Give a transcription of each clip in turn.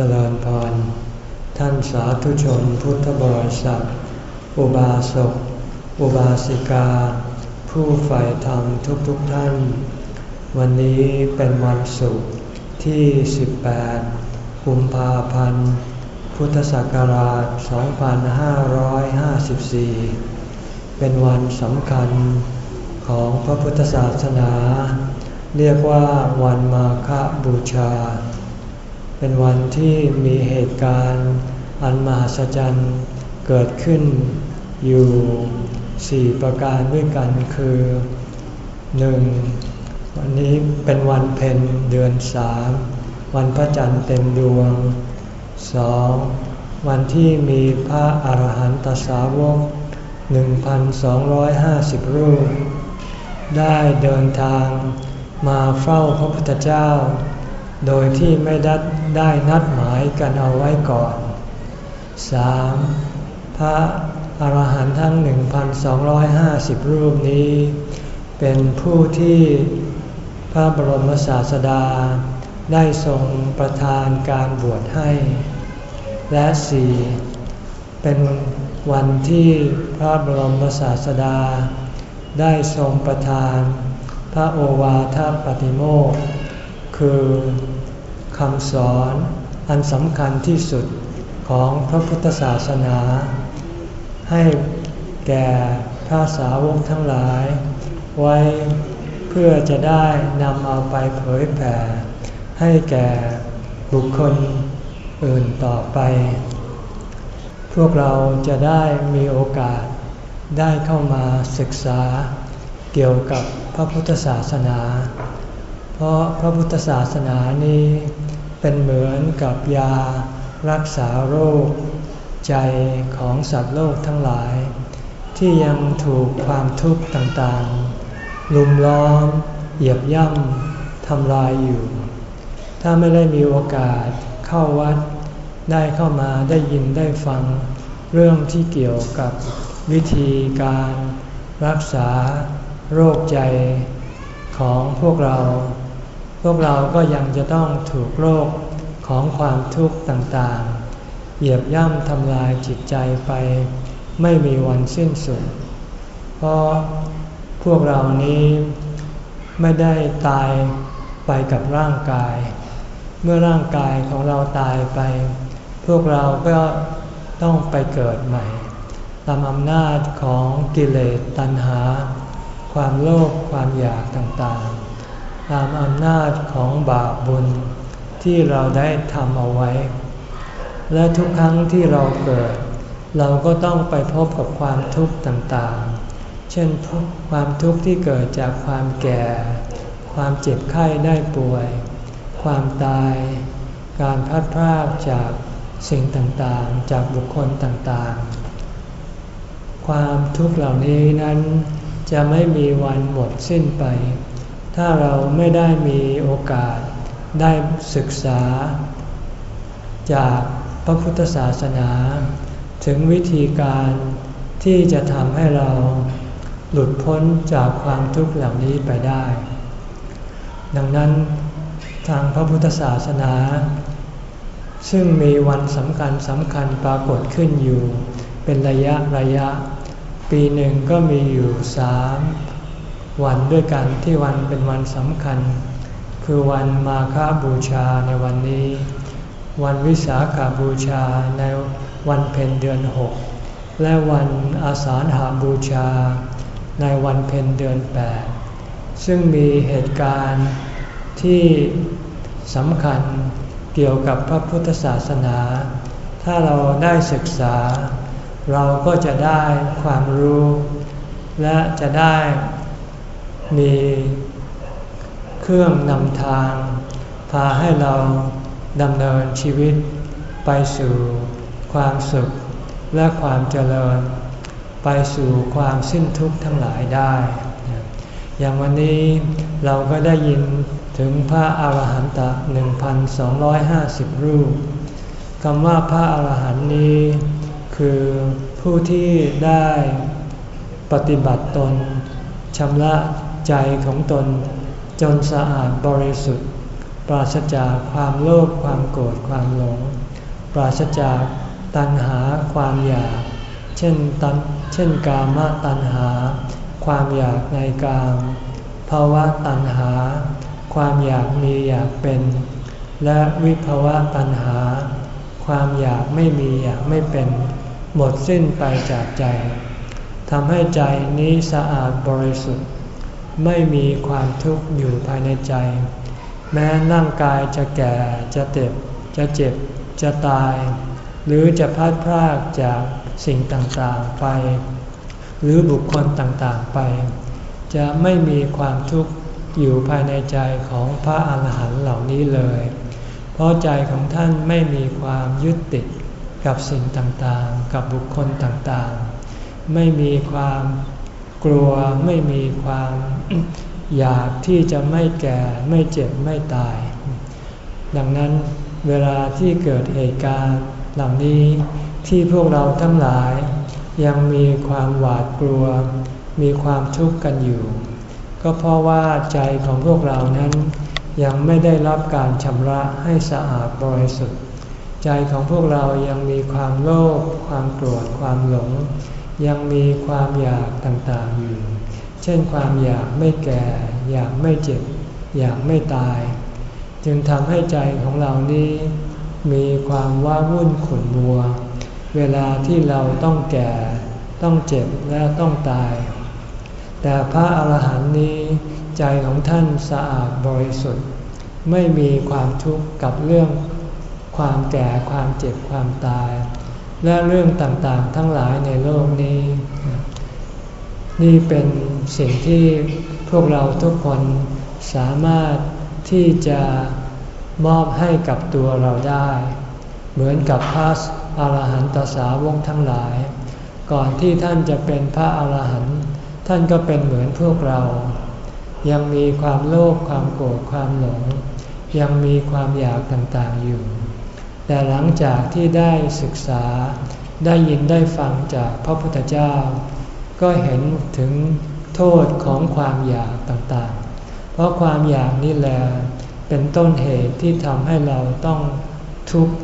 เจริญพร ท่านสาธุชนพุทธบริษัท อุบาสก อุบาสิกา ผู้ใฝ่ธรรมทุกๆทท่าน วันนี้เป็นวันศุกร์ที่ 18 กุมภาพันธ์ พุทธศักราช 2554 เป็นวันสำคัญของพระพุทธศาสนา เรียกว่าวันมาฆบูชา เป็นวันที่มีเหตุการณ์อันมหัศจรรย์เกิดขึ้นอยู่สี่ประการด้วยกันคือ 1. วันนี้เป็นวันเพ็ญเดือนสามวันพระจันทร์เต็มดวง 2. วันที่มีพระอาหารหันตสาวก 1,250 รูป ได้เดินทางมาเฝ้าพระพุทธเจ้า โดยที่ไม่ได้ได้นัดหมายกันเอาไว้ก่อน 3. พระอรหันต์ทั้ง 1,250 รูปนี้ เป็นผู้ที่พระบรมศาสดา ได้ทรงประทานการบวชให้ และ 4. เป็นวันที่พระบรมศาสดา ได้ทรงประทาน พระโอวาทปฏิโมกคือ คำสอนอันสำคัญที่สุดของพระพุทธศาสนา ให้แก่พระสาวกทั้งหลาย ไว้เพื่อจะได้นำเอาไปเผยแผ่ ให้แก่บุคคลอื่นต่อไป พวกเราจะได้มีโอกาสได้เข้ามาศึกษาเกี่ยวกับพระพุทธศาสนา เพราะพระพุทธศาสนานี้ เป็นเหมือนกับยารักษาโรค ใจของสัตว์โลกทั้งหลาย ที่ยังถูกความทุกข์ต่างๆ ลุมล้อม เหยียบย่ำทำลายอยู่ ถ้าไม่ได้มีโอกาสเข้าวัด ได้เข้ามาได้ยินได้ฟัง เรื่องที่เกี่ยวกับวิธีการรักษาโรคใจของพวกเรา พวกเราก็ยังจะต้องถูกโรคของความทุกข์ต่างๆ เหยียบย่ำทำลายจิตใจไป ไม่มีวันสิ้นสุด เพราะพวกเรานี้ไม่ได้ตายไปกับร่างกาย เมื่อร่างกายของเราตายไป พวกเราก็ต้องไปเกิดใหม่ ตามอำนาจของกิเลสตัณหา ความโลภความอยากต่างๆ ตามอำนาจของบาปบุญที่เราได้ทำเอาไว้ และทุกครั้งที่เราเกิด เราก็ต้องไปพบกับความทุกข์ต่างๆ เช่นความทุกข์ที่เกิดจากความแก่ ความเจ็บไข้ได้ป่วย ความตาย การพัดพรากจากสิ่งต่างๆ จากบุคคลต่างๆ ความทุกข์เหล่านี้นั้นจะไม่มีวันหมดสิ้นไป ถ้าเราไม่ได้มีโอกาสได้ศึกษา จากพระพุทธศาสนา ถึงวิธีการที่จะทำให้เราหลุดพ้นจากความทุกข์เหล่านี้ไปได้ ดังนั้นทางพระพุทธศาสนา ซึ่งมีวันสำคัญสำคัญปรากฏขึ้นอยู่ เป็นระยะระยะ ปีหนึ่งก็มีอยู่สาม วันด้วยกันที่วันเป็นวันสำคัญ คือวันมาฆบูชาในวันนี้ วันวิสาขาบูชาในวันเพ็ญเดือนหกและวันอาสาฬหาบูชา ในวันเพ็ญเดือนแปดซึ่งมีเหตุการณ์ที่สำคัญเกี่ยวกับพระพุทธศาสนา ถ้าเราได้ศึกษา เราก็จะได้ความรู้ และจะได้ มีเครื่องนำทาง พาให้เราดำเนินชีวิตไปสู่ความสุขและความเจริญ ไปสู่ความสิ้นทุกข์ทั้งหลายได้ อย่างวันนี้เราก็ได้ยินถึงพระอาหารหันตะ 1,250 รูปคำว่าพระอาหารหันต์นี้ คือผู้ที่ได้ปฏิบัติตนชำระ ใจของตนจนสะอาดบริสุทธิ์ ปราศจากความโลภความโกรธความหลง ปราศจากตัณหาความอยาก เช่นตันเช่นกามตัณหา ความอยากในกามภาวะตัณหา ความอยากมีอยากเป็น และวิภาวะตัณหา ความอยากไม่มีอยากไม่เป็น หมดสิ้นไปจากใจทำให้ใจนี้สะอาดบริสุทธิ์ ไม่มีความทุกข์อยู่ภายในใจ แม้ร่างกายจะแก่จะเจ็บ จะเจ็บ จะตาย หรือจะพลาดพลาดจากสิ่งต่างๆไป หรือบุคคลต่างๆไป จะไม่มีความทุกข์อยู่ภายในใจของพระอาหารหันต์เหล่านี้เลย เพราะใจของท่านไม่มีความยึดติดกับสิ่งต่างๆ กับบุคคลต่างๆ ไม่มีความ กลัวไม่มีความอยากที่จะไม่แก่ไม่เจ็บไม่ตาย ดังนั้นเวลาที่เกิดเหตุการณ์เหล่านี้ที่พวกเราทั้งหลาย ยังมีความหวาดกลัว มีความทุกข์กันอยู่ ก็เพราะว่าใจของพวกเรานั้นยังไม่ได้รับการชำระให้สะอาดบริสุทธิ์ ใจของพวกเรายังมีความโลภความโกรธความหลง ยังมีความอยากต่างๆอยู่ เช่นความอยากไม่แก่ อยากไม่เจ็บ อยากไม่ตาย จึงทำให้ใจของเรานี้มีความว้าวุ่นขุ่นมัว เวลาที่เราต้องแก่ ต้องเจ็บและต้องตาย แต่พระอาหารหันต์นี้ใจของท่านสะอาดบริสุทธิ์ ไม่มีความทุกข์กับเรื่องความแก่ความเจ็บความตาย และเรื่องต่างๆ ทั้งหลายในโลกนี้ นี่เป็นสิ่งที่พวกเราทุกคนสามารถที่จะมอบให้กับตัวเราได้ เหมือนกับพระอาหารหันตสาวกทั้งหลาย ก่อนที่ท่านจะเป็นพระอาหารหันต์ท่านก็เป็นเหมือนพวกเรา ยังมีความโลภความโกรธความหลง ยังมีความอยากต่างๆอยู่ แต่หลังจากที่ได้ศึกษาได้ยินได้ฟังจากพระพุทธเจ้า ก็เห็นถึงโทษของความอยากต่างๆ เพราะความอยากนี่แหละเป็นต้นเหตุที่ทำให้เราต้องทุกข์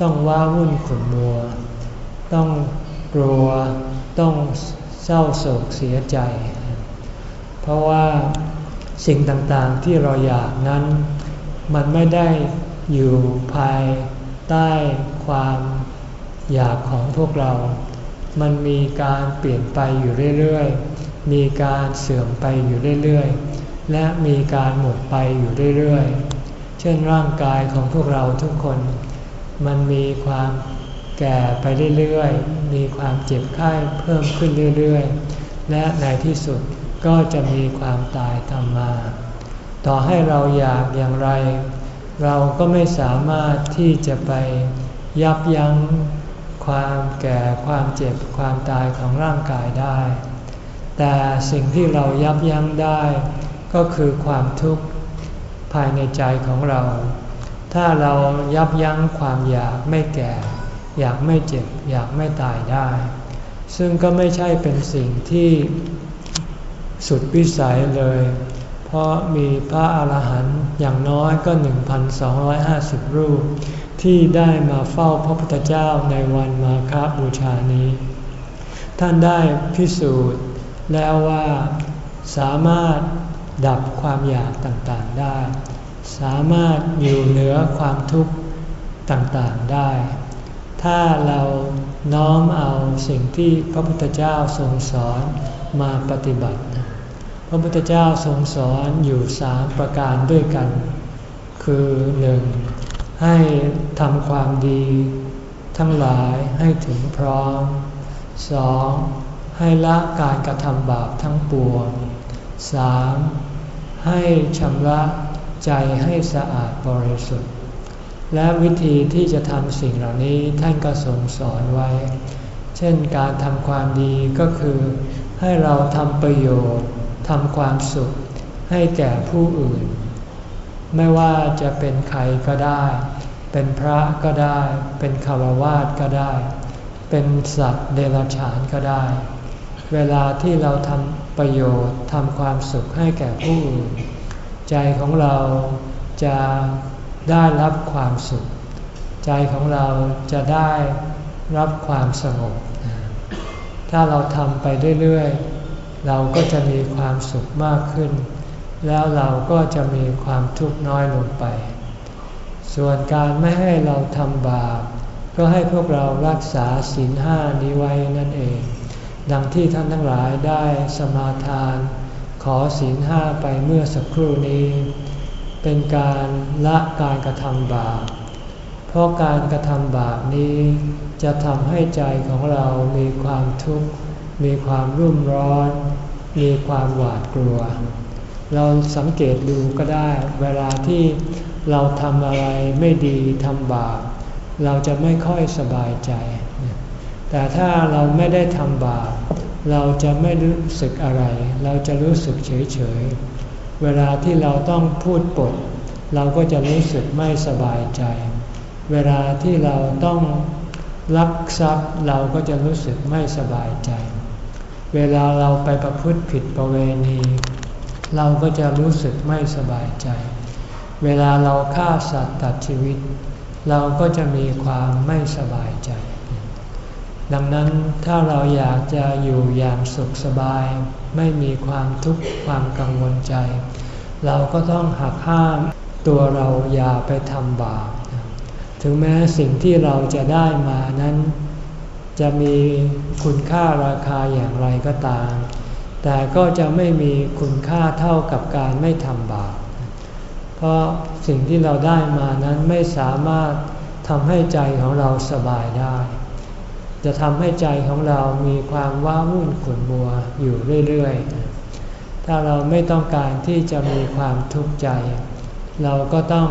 ต้องว้าวุ่นขุ่นมัว ต้องกลัวต้องเศร้าโศกเสียใจ เพราะว่าสิ่งต่างๆที่เราอยากนั้น มันไม่ได้อยู่ภาย ใต้ความอยากของพวกเรา มันมีการเปลี่ยนไปอยู่เรื่อยๆ มีการเสื่อมไปอยู่เรื่อยๆ และมีการหมดไปอยู่เรื่อยๆ เช่นร่างกายของพวกเราทุกคน มันมีความแก่ไปเรื่อยๆ มีความเจ็บไข้เพิ่มขึ้นเรื่อยๆ และในที่สุดก็จะมีความตายตามมา ต่อให้เราอยากอย่างไร เราก็ไม่สามารถที่จะไปยับยั้งความแก่ความเจ็บความตายของร่างกายได้ แต่สิ่งที่เรายับยั้งได้ ก็คือความทุกข์ภายในใจของเรา ถ้าเรายับยั้งความอยากไม่แก่ อยากไม่เจ็บ อยากไม่ตายได้ ซึ่งก็ไม่ใช่เป็นสิ่งที่สุดวิสัยเลย เพราะมีพระอาหารหันต์อย่างน้อยก็ 1,250 รูป ที่ได้มาเฝ้าพระพุทธเจ้าในวันมาคบูชานี้ ท่านได้พิสูจน์แล้วว่าสามารถดับความอยากต่างๆได้ สามารถอยู่เหนือความทุกข์ต่างๆได้ ถ้าเราน้อมเอาสิ่งที่พระพุทธเจ้าทรงสอนมาปฏิบัติ พระพุทธเจ้าทรงสอนอยู่สามประการด้วยกัน คือหนึ่งให้ทำความดี ทั้งหลายให้ถึงพร้อมสองให้ละการกระทำบาปทั้งปวงสามให้ชำระใจให้สะอาดบริสุทธิ์ และวิธีที่จะทำสิ่งเหล่านี้ท่านก็ทรงสอนไว้ เช่นการทำความดีก็คือให้เราทำประโยชน์ ทำความสุขให้แก่ผู้อื่น ไม่ว่าจะเป็นใครก็ได้ เป็นพระก็ได้ เป็นคารวาสก็ได้ เป็นสัตว์เดรัจฉานก็ได้ เวลาที่เราทำประโยชน์ทำความสุขให้แก่ผู้อื่น ใจของเราจะได้รับความสุข ใจของเราจะได้รับความสงบ ถ้าเราทำไปเรื่อยๆ เราก็จะมีความสุขมากขึ้น แล้วเราก็จะมีความทุกข์น้อยลงไป ส่วนการไม่ให้เราทำบาป ก็ให้พวกเรารักษาศีลห้านี้ไว้นั่นเอง ดังที่ท่านทั้งหลายได้สมาทาน ขอศีลห้าไปเมื่อสักครู่นี้ เป็นการละการกระทำบาป เพราะการกระทำบาปนี้จะทำให้ใจของเรามีความทุกข์ มีความรุ่มร้อน มีความหวาดกลัว เราสังเกตดูก็ได้ เวลาที่เราทำอะไรไม่ดีทำบาปเราจะไม่ค่อยสบายใจ แต่ถ้าเราไม่ได้ทำบาปเราจะไม่รู้สึกอะไร เราจะรู้สึกเฉยเฉยเวลาที่เราต้องพูดปด เราก็จะรู้สึกไม่สบายใจ เวลาที่เราต้องลักทรัพย์เราก็จะรู้สึกไม่สบายใจ เวลาเราไปประพฤติผิดประเวณี เราก็จะรู้สึกไม่สบายใจ เวลาเราฆ่าสัตว์ตัดชีวิต เราก็จะมีความไม่สบายใจ ดังนั้นถ้าเราอยากจะอยู่อย่างสุขสบาย ไม่มีความทุกข์ความกังวลใจ เราก็ต้องหักห้ามตัวเราอย่าไปทำบาปถึงแม้สิ่งที่เราจะได้มานั้น จะมีคุณค่าราคาอย่างไรก็ตาม แต่ก็จะไม่มีคุณค่าเท่ากับการไม่ทำบาป เพราะสิ่งที่เราได้มานั้นไม่สามารถทำให้ใจของเราสบายได้ จะทำให้ใจของเรามีความว้าวุ่นขุ่นมัวอยู่เรื่อยๆ ถ้าเราไม่ต้องการที่จะมีความทุกข์ใจ เราก็ต้อง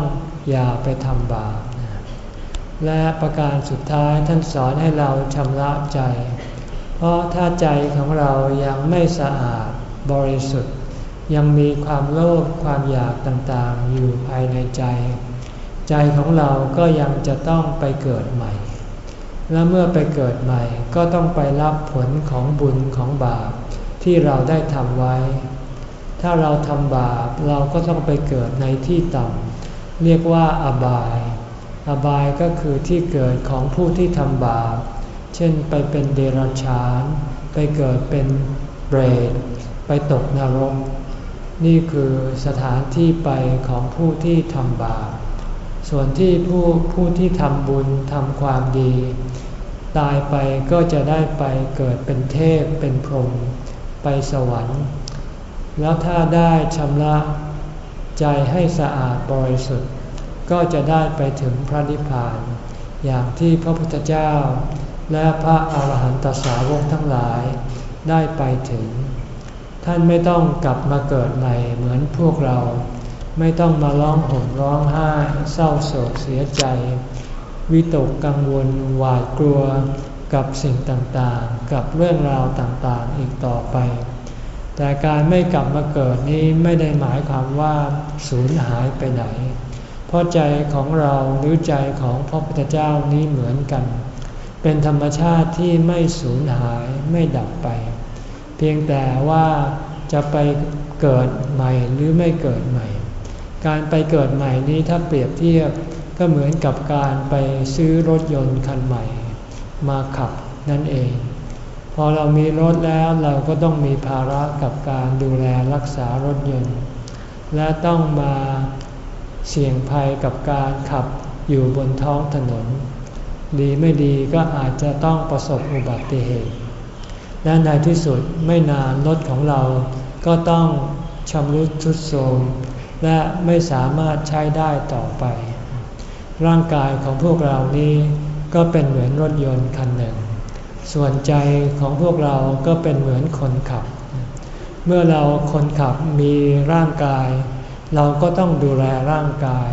อย่าไปทำบาป และประการสุดท้ายท่านสอนให้เราชำระใจ เพราะถ้าใจของเรายังไม่สะอาดบริสุทธิ์ ยังมีความโลภความอยากต่างๆ อยู่ภายในใจ ใจของเราก็ยังจะต้องไปเกิดใหม่ และเมื่อไปเกิดใหม่ก็ต้องไปรับผลของบุญของบาปที่เราได้ทำไว้ ถ้าเราทำบาปเราก็ต้องไปเกิดในที่ต่ำเรียกว่าอบาย อบายก็คือที่เกิดของผู้ที่ทำบาป เช่นไปเป็นเดรัจฉาน ไปเกิดเป็นเบรดไปตกนรก นี่คือสถานที่ไปของผู้ที่ทำบาป ส่วนที่ผู้ผู้ที่ทำบุญทำความดี ตายไปก็จะได้ไปเกิดเป็นเทพ เป็นพรหม ไปสวรรค์ แล้วถ้าได้ชำระใจให้สะอาดบริสุทธิ์ ก็จะได้ไปถึงพระนิพพาน อย่างที่พระพุทธเจ้า และพระอาหารหันตสาวกทั้งหลายได้ไปถึง ท่านไม่ต้องกลับมาเกิดใหม่เหมือนพวกเรา ไม่ต้องมาร้องห่มร้องไห้เศร้าโศกเสียใจ วิตกกังวลหวาดกลัวกับสิ่งต่างๆ กับเรื่องราวต่างๆอีกต่อไป แต่การไม่กลับมาเกิดนี้ไม่ได้หมายความว่าสูญหายไปไหน เพราะใจของเราหรือใจของพระพุทธเจ้านี้เหมือนกัน เป็นธรรมชาติที่ไม่สูญหายไม่ดับไป เพียงแต่ว่าจะไปเกิดใหม่หรือไม่เกิดใหม่ การไปเกิดใหม่นี้ถ้าเปรียบเทียบก็เหมือนกับการไปซื้อรถยนต์คันใหม่ มาขับนั่นเอง พอเรามีรถแล้วเราก็ต้องมีภาระกับการดูแลรักษารถยนต์ และต้องมา เสี่ยงภัยกับการขับอยู่บนท้องถนน ดีไม่ดีก็อาจจะต้องประสบอุบัติเหตุ และในที่สุดไม่นานรถของเราก็ต้องชำรุดทรุดโทรมและไม่สามารถใช้ได้ต่อไป ร่างกายของพวกเรานี้ก็เป็นเหมือนรถยนต์คันหนึ่ง ส่วนใจของพวกเราก็เป็นเหมือนคนขับ เมื่อเราคนขับมีร่างกาย เราก็ต้องดูแลร่างกาย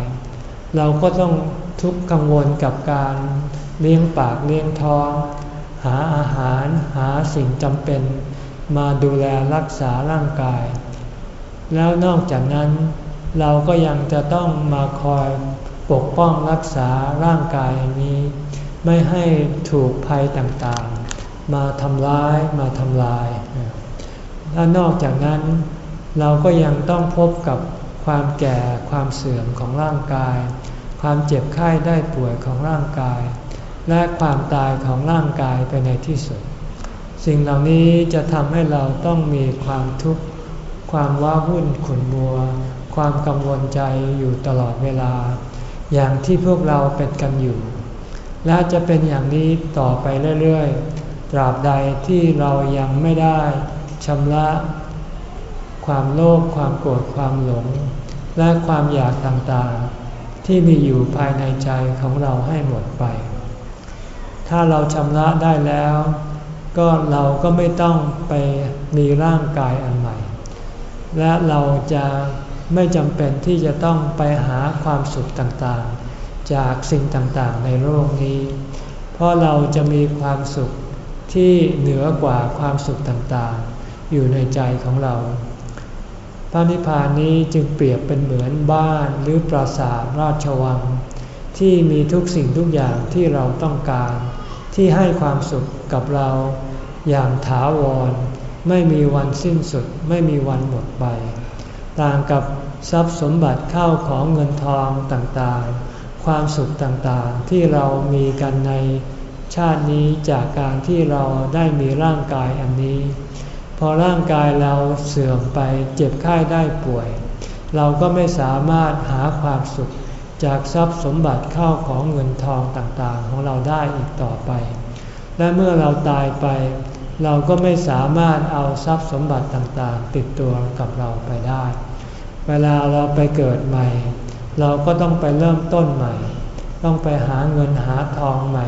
เราก็ต้องทุกข์กังวลกับการเลี้ยงปากเลี้ยงท้อง หาอาหารหาสิ่งจำเป็น มาดูแลรักษาร่างกาย แล้วนอกจากนั้น เราก็ยังจะต้องมาคอยปกป้องรักษาร่างกายนี้ ไม่ให้ถูกภัยต่างๆ มาทำร้ายมาทำลายและนอกจากนั้น เราก็ยังต้องพบกับ ความแก่ความเสื่อมของร่างกาย ความเจ็บไข้ได้ป่วยของร่างกาย และความตายของร่างกายไปในที่สุด สิ่งเหล่านี้จะทำให้เราต้องมีความทุกข์ความว้าวุ่นขุ่นมัว ความกังวลใจอยู่ตลอดเวลา อย่างที่พวกเราเป็นกันอยู่ และจะเป็นอย่างนี้ต่อไปเรื่อยๆ ตราบใดที่เรายังไม่ได้ชำระ ความโลภความโกรธความหลง และความอยากต่างๆ ที่มีอยู่ภายในใจของเราให้หมดไป ถ้าเราชำระได้แล้ว ก็เราก็ไม่ต้องไปมีร่างกายอันใหม่ และเราจะไม่จำเป็นที่จะต้องไปหาความสุขต่างๆ จากสิ่งต่างๆ ในโลกนี้ เพราะเราจะมีความสุขที่เหนือกว่าความสุขต่างๆ อยู่ในใจของเรา พระนิพพานนี้จึงเปรียบเป็นเหมือนบ้านหรือปราสาทราชวัง ที่มีทุกสิ่งทุกอย่างที่เราต้องการ ที่ให้ความสุขกับเราอย่างถาวร ไม่มีวันสิ้นสุดไม่มีวันหมดไป ต่างกับทรัพย์สมบัติเข้าของเงินทองต่างๆ ความสุขต่างๆที่เรามีกันในชาตินี้จากการที่เราได้มีร่างกายอันนี้ พอร่างกายเราเสื่อมไปเจ็บไข้ได้ป่วย เราก็ไม่สามารถหาความสุขจากทรัพย์สมบัติเข้าของเงินทองต่างๆ ของเราได้อีกต่อไป และเมื่อเราตายไป เราก็ไม่สามารถเอาทรัพย์สมบัติต่างๆ ติดตัวกับเราไปได้ เวลาเราไปเกิดใหม่ เราก็ต้องไปเริ่มต้นใหม่ ต้องไปหาเงินหาทองใหม่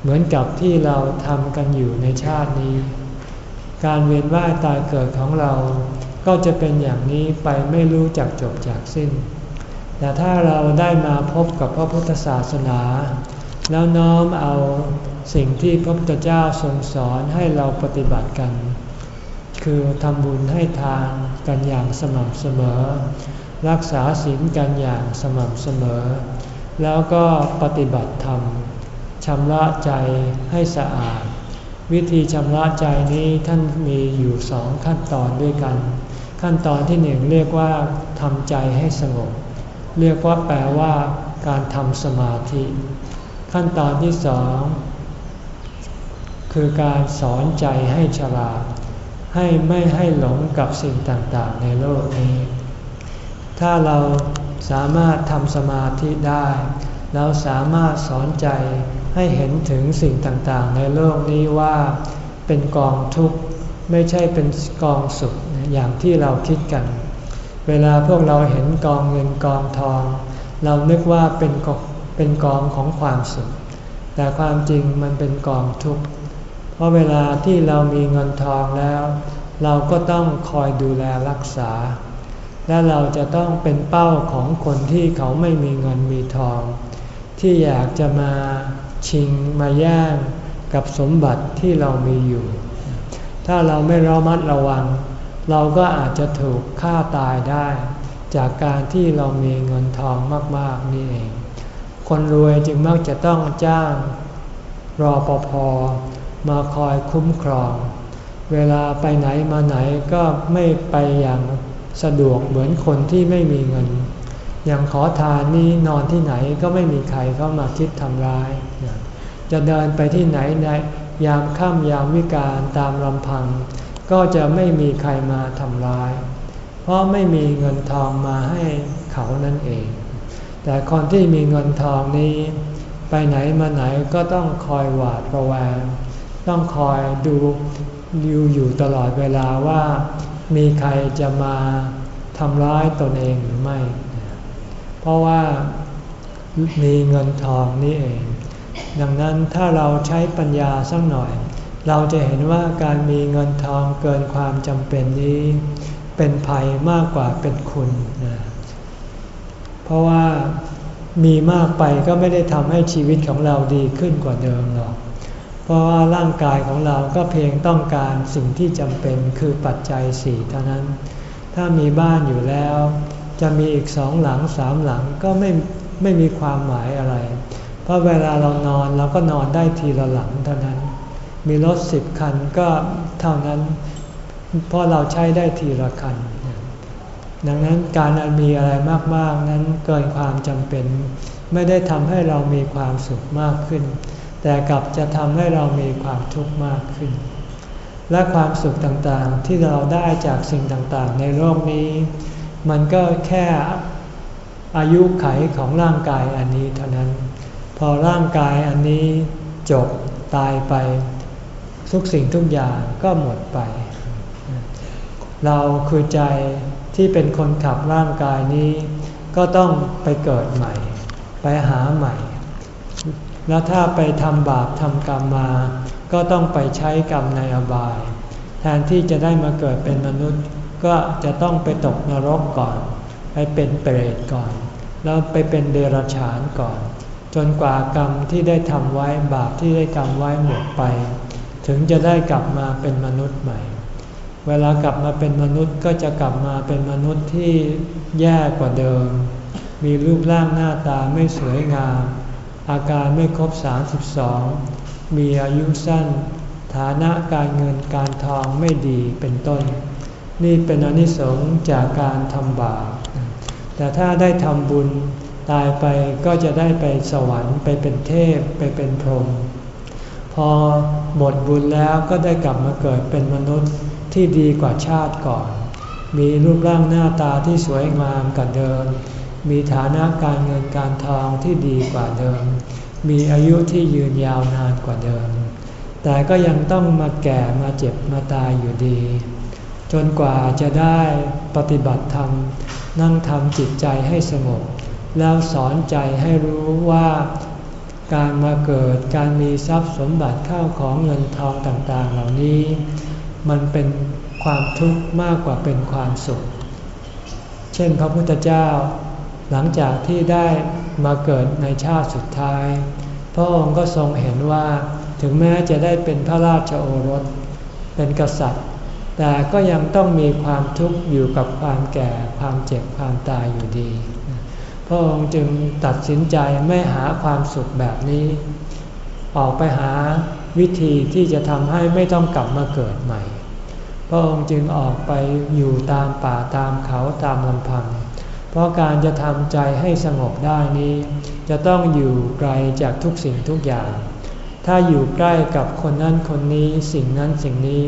เหมือนกับที่เราทำกันอยู่ในชาตินี้ การเวียนว่ายตายเกิดของเรา ก็จะเป็นอย่างนี้ไปไม่รู้จักจบจากสิ้น แต่ถ้าเราได้มาพบกับพระพุทธศาสนา แล้วน้อมเอาสิ่งที่พระพุทธเจ้าทรงสอนให้เราปฏิบัติกัน คือทำบุญให้ทานกันอย่างสม่ำเสมอ รักษาศีลกันอย่างสม่ำเสมอ แล้วก็ปฏิบัติธรรมชำระใจให้สะอาด วิธีชำระใจนี้ท่านมีอยู่สองขั้นตอนด้วยกัน ขั้นตอนที่หนึ่งเรียกว่าทำใจให้สงบ เรียกว่าแปลว่าการทำสมาธิ ขั้นตอนที่สองคือการสอนใจให้ฉลาด ให้ไม่ให้หลงกับสิ่งต่างๆ ในโลกนี้ ถ้าเราสามารถทำสมาธิได้ เราสามารถสอนใจ ให้เห็นถึงสิ่งต่างๆ ในโลกนี้ว่าเป็นกองทุกข์ไม่ใช่เป็นกองสุขอย่างที่เราคิดกัน เวลาพวกเราเห็นกองเงินกองทอง เรานึกว่าเป็นกองเป็นกองของความสุข แต่ความจริงมันเป็นกองทุกข์ เพราะเวลาที่เรามีเงินทองแล้ว เราก็ต้องคอยดูแลรักษา และเราจะต้องเป็นเป้าของคนที่เขาไม่มีเงินมีทอง ที่อยากจะมา ชิงมาแย่งกับสมบัติที่เรามีอยู่ ถ้าเราไม่ระมัดระวัง เราก็อาจจะถูกฆ่าตายได้ จากการที่เรามีเงินทองมากๆนี่เอง คนรวยจึงมักจะต้องจ้างรอปภมาคอยคุ้มครอง เวลาไปไหนมาไหนก็ไม่ไปอย่างสะดวกเหมือนคนที่ไม่มีเงิน อย่างขอทานนี่นอนที่ไหนก็ไม่มีใครเข้ามาคิดทำร้าย จะเดินไปที่ไหนในยามค่ำยามวิการตามลำพัง ก็จะไม่มีใครมาทำร้าย เพราะไม่มีเงินทองมาให้เขานั่นเอง แต่คนที่มีเงินทองนี้ ไปไหนมาไหนก็ต้องคอยหวาดระแวง ต้องคอยดูดูอยู่ตลอดเวลาว่า มีใครจะมาทำร้ายตนเองหรือไม่ เพราะว่ามีเงินทองนี่เอง ดังนั้นถ้าเราใช้ปัญญาสักหน่อย เราจะเห็นว่าการมีเงินทองเกินความจำเป็นนี้ เป็นภัยมากกว่าเป็นคุณนะเพราะว่ามีมากไปก็ไม่ได้ทำให้ชีวิตของเราดีขึ้นกว่าเดิมหรอก เพราะว่าร่างกายของเราก็เพียงต้องการสิ่งที่จำเป็นคือปัจจัยสี่เท่านั้น ถ้ามีบ้านอยู่แล้ว จะมีอีกสองหลังสามหลังก็ไม่ไม่มีความหมายอะไร ราะเวลาเรานอนเราก็นอนได้ทีละหลังเท่านั้น มีรถสิบคันก็เท่านั้น เพราะเราใช้ได้ทีละคัน ดังนั้นการมีอะไรมากๆนั้นเกินความจำเป็น ไม่ได้ทำให้เรามีความสุขมากขึ้น แต่กลับจะทำให้เรามีความทุกข์มากขึ้น และความสุขต่างๆที่เราได้จากสิ่งต่างๆ ในโลกนี้ มันก็แค่อายุไขของร่างกายอันนี้เท่านั้น พอร่างกายอันนี้จบตายไป ทุกสิ่งทุกอย่างก็หมดไป เราคือใจที่เป็นคนขับร่างกายนี้ ก็ต้องไปเกิดใหม่ ไปหาใหม่ แล้วถ้าไปทำบาปทำกรรมมา ก็ต้องไปใช้กรรมในอบาย แทนที่จะได้มาเกิดเป็นมนุษย์ ก็จะต้องไปตกนรกก่อน ไปเป็นเปรตก่อน แล้วไปเป็นเดรัจฉานก่อน จนกว่ากรรมที่ได้ทำไว้บาปที่ได้กรรมไว้หมดไป ถึงจะได้กลับมาเป็นมนุษย์ใหม่ เวลากลับมาเป็นมนุษย์ก็จะกลับมาเป็นมนุษย์ที่แย่กว่าเดิม มีรูปร่างหน้าตาไม่สวยงาม อาการไม่ครบ 32 มีอายุสั้น ฐานะการเงินการทองไม่ดีเป็นต้น นี่เป็นอนิสงส์จากการทำบาปแต่ถ้าได้ทำบุญ ตายไปก็จะได้ไปสวรรค์ไปเป็นเทพไปเป็นพรหมพอหมดบุญแล้วก็ได้กลับมาเกิดเป็นมนุษย์ที่ดีกว่าชาติก่อน มีรูปร่างหน้าตาที่สวยงามกว่าเดิม มีฐานะการเงินการทองที่ดีกว่าเดิม มีอายุที่ยืนยาวนานกว่าเดิม แต่ก็ยังต้องมาแก่มาเจ็บมาตายอยู่ดี จนกว่าจะได้ปฏิบัติธรรมนั่งทำจิตใจให้สงบ แล้วสอนใจให้รู้ว่าการมาเกิดการมีทรัพย์สมบัติเข้าของเงินทองต่างๆ เหล่านี้ มันเป็นความทุกข์มากกว่าเป็นความสุข เช่นพระพุทธเจ้า หลังจากที่ได้มาเกิดในชาติสุดท้าย พระองค์ก็ทรงเห็นว่าถึงแม้จะได้เป็นพระราชโอรส เป็นกษัตริย์ แต่ก็ยังต้องมีความทุกข์อยู่กับความแก่ความเจ็บความตายอยู่ดี พระองค์จึงตัดสินใจไม่หาความสุขแบบนี้ ออกไปหาวิธีที่จะทำให้ไม่ต้องกลับมาเกิดใหม่ พระองค์จึงออกไปอยู่ตามป่าตามเขาตามลำพัง เพราะการจะทำใจให้สงบได้นี้ จะต้องอยู่ไกลจากทุกสิ่งทุกอย่าง ถ้าอยู่ใกล้กับคนนั้นคนนี้สิ่งนั้นสิ่งนี้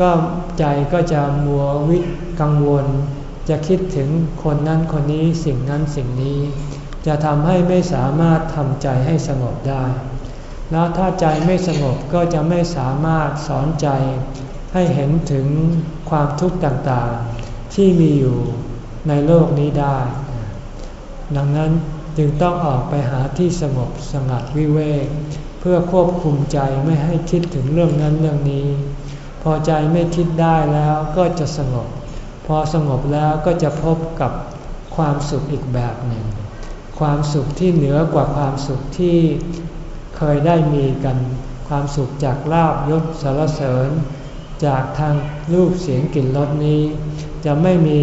ก็ใจก็จะมัววิตกังวล จะคิดถึงคนนั้นคนนี้สิ่งนั้นสิ่งนี้ จะทำให้ไม่สามารถทำใจให้สงบได้ แล้วถ้าใจไม่สงบก็จะไม่สามารถสอนใจให้เห็นถึงความทุกข์ต่างๆ ที่มีอยู่ในโลกนี้ได้ ดังนั้นจึงต้องออกไปหาที่สงบสงัดวิเวก เพื่อควบคุมใจไม่ให้คิดถึงเรื่องนั้นเรื่องนี้ พอใจไม่คิดได้แล้วก็จะสงบ พอสงบแล้วก็จะพบกับความสุขอีกแบบหนึ่ง ความสุขที่เหนือกว่าความสุขที่เคยได้มีกัน ความสุขจากลาบยศสารเสริญ จากทางรูปเสียงกลิ่นรสนี้ จะไม่มี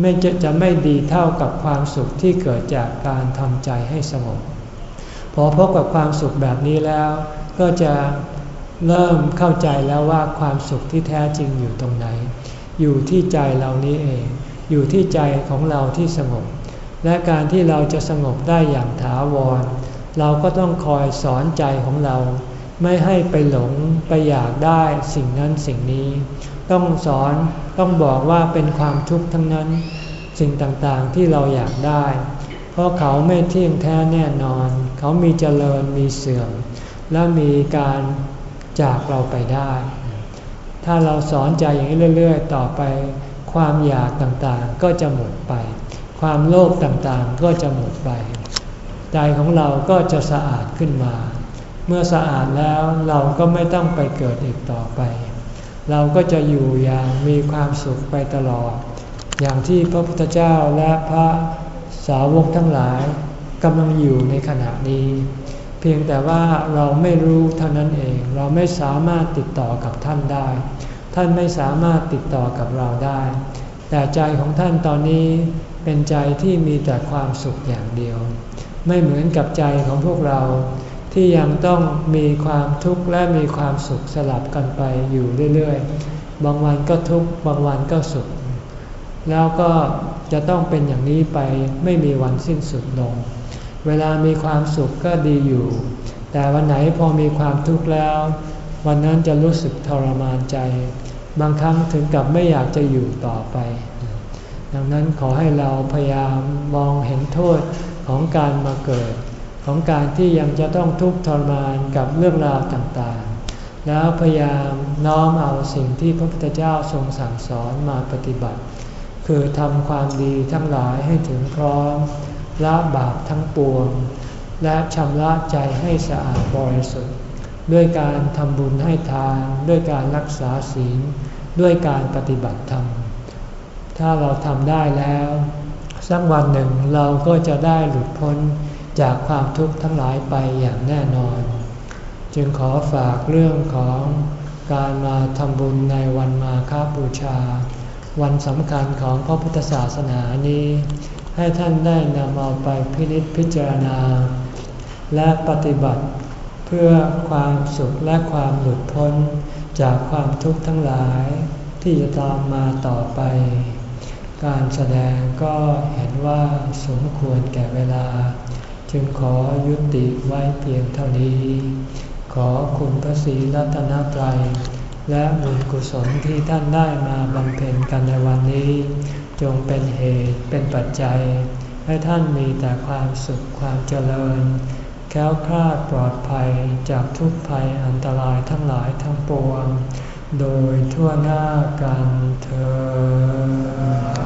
ไม่จะจะไม่ดีเท่ากับความสุขที่เกิดจากการทำใจให้สงบ พอพบกับความสุขแบบนี้แล้ว ก็จะเริ่มเข้าใจแล้วว่าความสุขที่แท้จริงอยู่ตรงไหน อยู่ที่ใจเรานี้เอง อยู่ที่ใจของเราที่สงบ และการที่เราจะสงบได้อย่างถาวร เราก็ต้องคอยสอนใจของเรา ไม่ให้ไปหลงไปอยากได้สิ่งนั้นสิ่งนี้ ต้องสอนต้องบอกว่าเป็นความทุกข์ทั้งนั้น สิ่งต่างๆที่เราอยากได้ เพราะเขาไม่เที่ยงแท้แน่นอน เขามีเจริญมีเสื่อม และมีการจากเราไปได้ ถ้าเราสอนใจอย่างนี้เรื่อย ๆ ต่อไป ความอยากต่างๆ ก็จะหมดไป ความโลภต่างๆ ก็จะหมดไป ใจของเราก็จะสะอาดขึ้นมา เมื่อสะอาดแล้วเราก็ไม่ต้องไปเกิดอีกต่อไป เราก็จะอยู่อย่างมีความสุขไปตลอด อย่างที่พระพุทธเจ้าและพระสาวกทั้งหลายกำลังอยู่ในขณะนี้ เพียงแต่ว่าเราไม่รู้เท่านั้นเอง เราไม่สามารถติดต่อกับท่านได้ ท่านไม่สามารถติดต่อกับเราได้ แต่ใจของท่านตอนนี้เป็นใจที่มีแต่ความสุขอย่างเดียว ไม่เหมือนกับใจของพวกเราที่ยังต้องมีความทุกข์และมีความสุขสลับกันไปอยู่เรื่อยๆ บางวันก็ทุกข์บางวันก็สุข แล้วก็จะต้องเป็นอย่างนี้ไปไม่มีวันสิ้นสุดลง เวลามีความสุขก็ดีอยู่ แต่วันไหนพอมีความทุกข์แล้ว วันนั้นจะรู้สึกทรมานใจ บางครั้งถึงกับไม่อยากจะอยู่ต่อไป ดังนั้นขอให้เราพยายามมองเห็นโทษของการมาเกิด ของการที่ยังจะต้องทุกข์ทรมานกับเรื่องราวต่างๆ แล้วพยายามน้อมเอาสิ่งที่พระพุทธเจ้าทรงสั่งสอนมาปฏิบัติ คือทำความดีทั้งหลายให้ถึงพร้อม ละบาปทั้งปวง และชำระใจให้สะอาดบริสุทธิ์ ด้วยการทำบุญให้ทาน ด้วยการรักษาศีล ด้วยการปฏิบัติธรรม ถ้าเราทำได้แล้ว สักวันหนึ่งเราก็จะได้หลุดพ้นจากความทุกข์ทั้งหลายไปอย่างแน่นอน จึงขอฝากเรื่องของการมาทำบุญในวันมาคาบูชา วันสำคัญของพระพุทธศาสนานี้ ให้ท่านได้นำเอาไปพินิจพิจารณา และปฏิบัติเพื่อความสุขและความหลุดพ้นจากความทุกข์ทั้งหลายที่จะตามมาต่อไป การแสดงก็เห็นว่าสมควรแก่เวลา จึงขอยุติไว้เพียงเท่านี้ ขอคุณพระศรีรัตนตรัยและบุญกุศลที่ท่านได้มาบำเพ็ญกันในวันนี้ จงเป็นเหตุเป็นปัจจัย ให้ท่านมีแต่ความสุขความเจริญ แค้วคลาดปลอดภัยจากทุกภัยอันตรายทั้งหลายทั้งปวง โดยทั่วหน้ากันเธอ